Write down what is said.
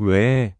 왜?